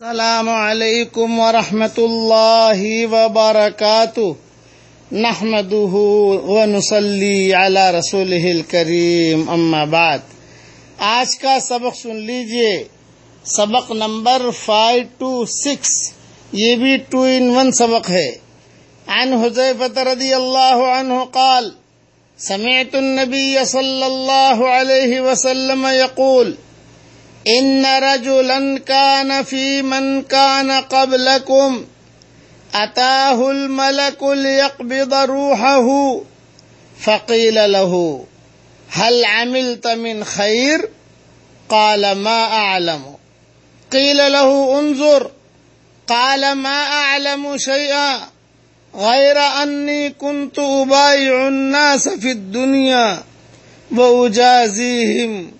السلام علیکم ورحمۃ اللہ وبرکاتہ۔ نحمده ونصلي على رسوله الكريم اما بعد۔ آج کا سبق سن لیجیے۔ سبق نمبر فائیو ٹو سکس۔ یہ بھی ٹو ان ون سبق ہے۔ عن حذیفة رضی اللہ عنہ قال، سمعت النبی صلی اللہ علیہ وسلم يقول ان رجلا كان في من كان قبلكم اتاه الملك ليقبض روحه فقيل له، هل عملت من خير؟ قال، ما اعلم قيل له، انظر. قال، ما اعلم شيئا. غير اني كنت ابايع الناس في الدنيا واجازيهم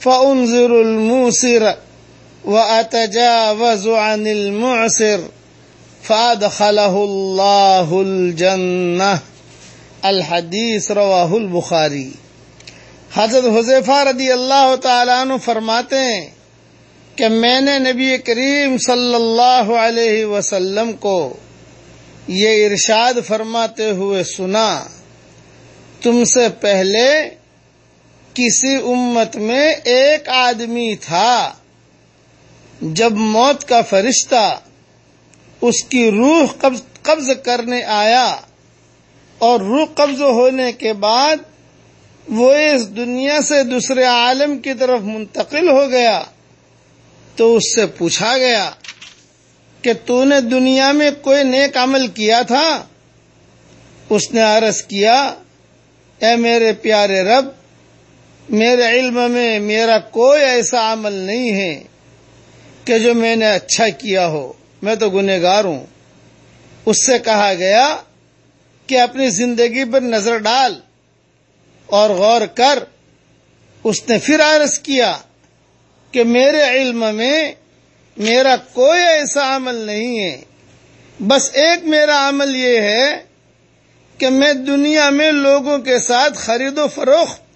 فانظر الموسر واتجاوز عن المعسر فادخله الله الجنة الحدیث رواہ البخاری حضرت حذیفہ رضی اللہ تعالیٰ عنہ فرماتے ہیں کہ میں نے نبی کریم صلی اللہ علیہ وسلم کو یہ ارشاد فرماتے ہوئے سنا، تم سے پہلے کسی امت میں ایک آدمی تھا، جب موت کا فرشتہ اس کی روح قبض قبض کرنے آیا اور روح قبض ہونے کے بعد وہ اس دنیا سے دوسرے عالم کی طرف منتقل ہو گیا تو اس سے پوچھا گیا کہ تو نے دنیا میں کوئی نیک عمل کیا تھا؟ اس نے عرض کیا، اے میرے پیارے رب میرے علم میں میرا کوئی ایسا عمل نہیں ہے کہ جو میں نے اچھا کیا ہو۔ میں تو گنہگار ہوں۔ اس سے کہا گیا کہ اپنی زندگی پر نظر ڈال اور غور کر۔ اس نے پھر عرض کیا کہ میرے علم میں میرا کوئی ایسا عمل نہیں ہے۔ بس ایک میرا عمل یہ ہے کہ میں دنیا میں لوگوں کے ساتھ خرید و فروخت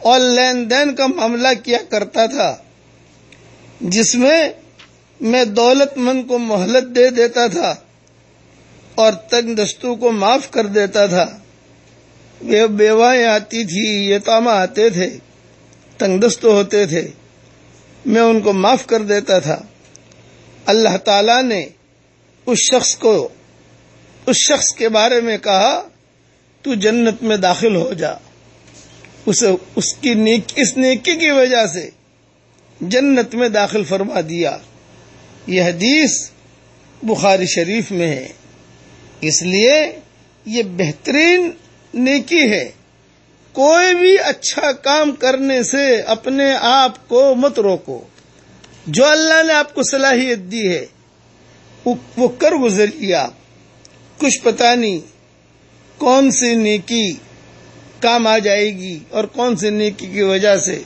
اور لین دین کا معاملہ کیا کرتا تھا، جس میں میں دولت مند کو مہلت دے دیتا تھا اور تنگ دستوں کو معاف کر دیتا تھا۔ وہ بیوائیں آتی تھی یتاما آتے تھے، تنگ دست ہوتے تھے، میں ان کو معاف کر دیتا تھا۔ اللہ تعالی نے اس شخص کو، اس شخص کے بارے میں کہا، تو جنت میں داخل ہو جا۔ اسے اس کی نیک اس نیکی کی وجہ سے جنت میں داخل فرما دیا۔ یہ حدیث بخاری شریف میں ہے۔ اس لیے یہ بہترین نیکی ہے۔ کوئی بھی اچھا کام کرنے سے اپنے آپ کو مت روکو۔ جو اللہ نے آپ کو صلاحیت دی ہے، وہ کر گزریے آپ کچھ پتا نہیں کون سی نیکی کام آ جائے گی اور کون سی نیکی کی وجہ سے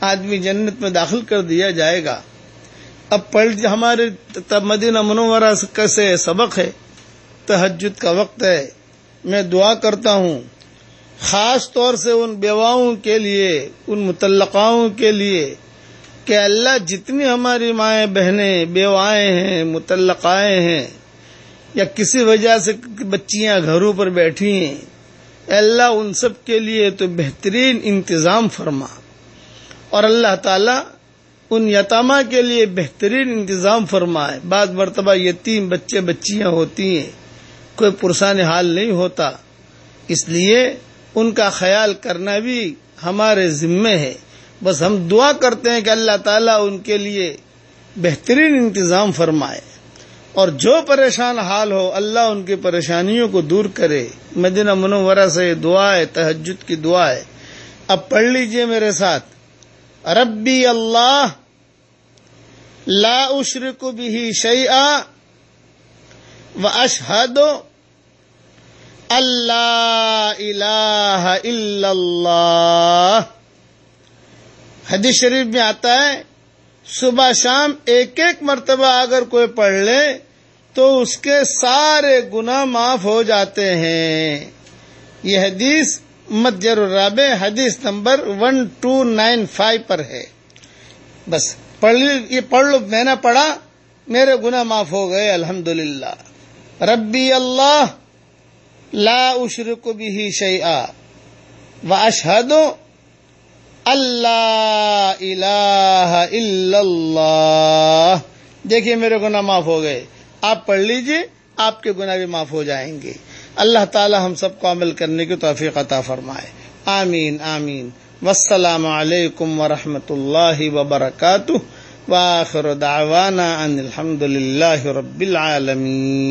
آدمی جنت میں داخل کر دیا جائے گا؟ اب پڑھ جی، ہمارے مدینہ منورہ سے سبق ہے؟ تحجد کا وقت ہے۔ میں دعا کرتا ہوں، خاص طور سے ان بیواؤں کے لیے، ان متعلقاؤں کے لیے کہ اللہ جتنی ہماری مائیں بہنیں بیوائیں ہیں متعلقائیں ہیں یا کسی وجہ سے بچیاں گھروں پر بیٹھی ہیں اللہ ان سب کے لیے تو بہترین انتظام فرما۔ اور اللہ تعالی ان یتامہ کے لیے بہترین انتظام فرمائے۔ بعض مرتبہ یتیم بچے بچیاں ہوتی ہیں، کوئی پرسان حال نہیں ہوتا۔ اس لیے ان کا خیال کرنا بھی ہمارے ذمے ہے۔ بس ہم دعا کرتے ہیں کہ اللہ تعالیٰ ان کے لیے بہترین انتظام فرمائے۔ اور جو پریشان حال ہو، اللہ ان کی پریشانیوں کو دور کرے۔ مدینہ منورہ سے یہ دعا ہے، تہجد کی دعا ہے۔ اب پڑھ لیجیے میرے ساتھ۔ ربی اللہ لا اشرک بھی شعیٰ و اشہد اللہ الہ الا اللہ۔ حدیث شریف میں آتا ہے صبح شام ایک ایک مرتبہ اگر کوئی پڑھ لے تو اس کے سارے گناہ معاف ہو جاتے ہیں۔ یہ حدیث متجر الرابع حدیث number one two nine five پر ہے۔ بس پڑھ یہ پڑھ لو، میں نے پڑھا، میرے گناہ معاف ہو گئے الحمد ربی اللہ لا اشرک بھی شیئا۔ و اشہد اللہ الہ الا اللہ۔ دیکھیے میرے گناہ معاف ہو گئے۔ آپ پڑھ لیجیے، آپ کے گناہ بھی معاف ہو جائیں گے۔ اللہ تعالی ہم سب کو عمل کرنے کی توفیق عطا فرمائے۔ آمین آمین۔ والسلام علیکم ورحمۃ اللہ وبرکاتہ۔ واخر دعوانا ان الحمد للہ رب العالمین۔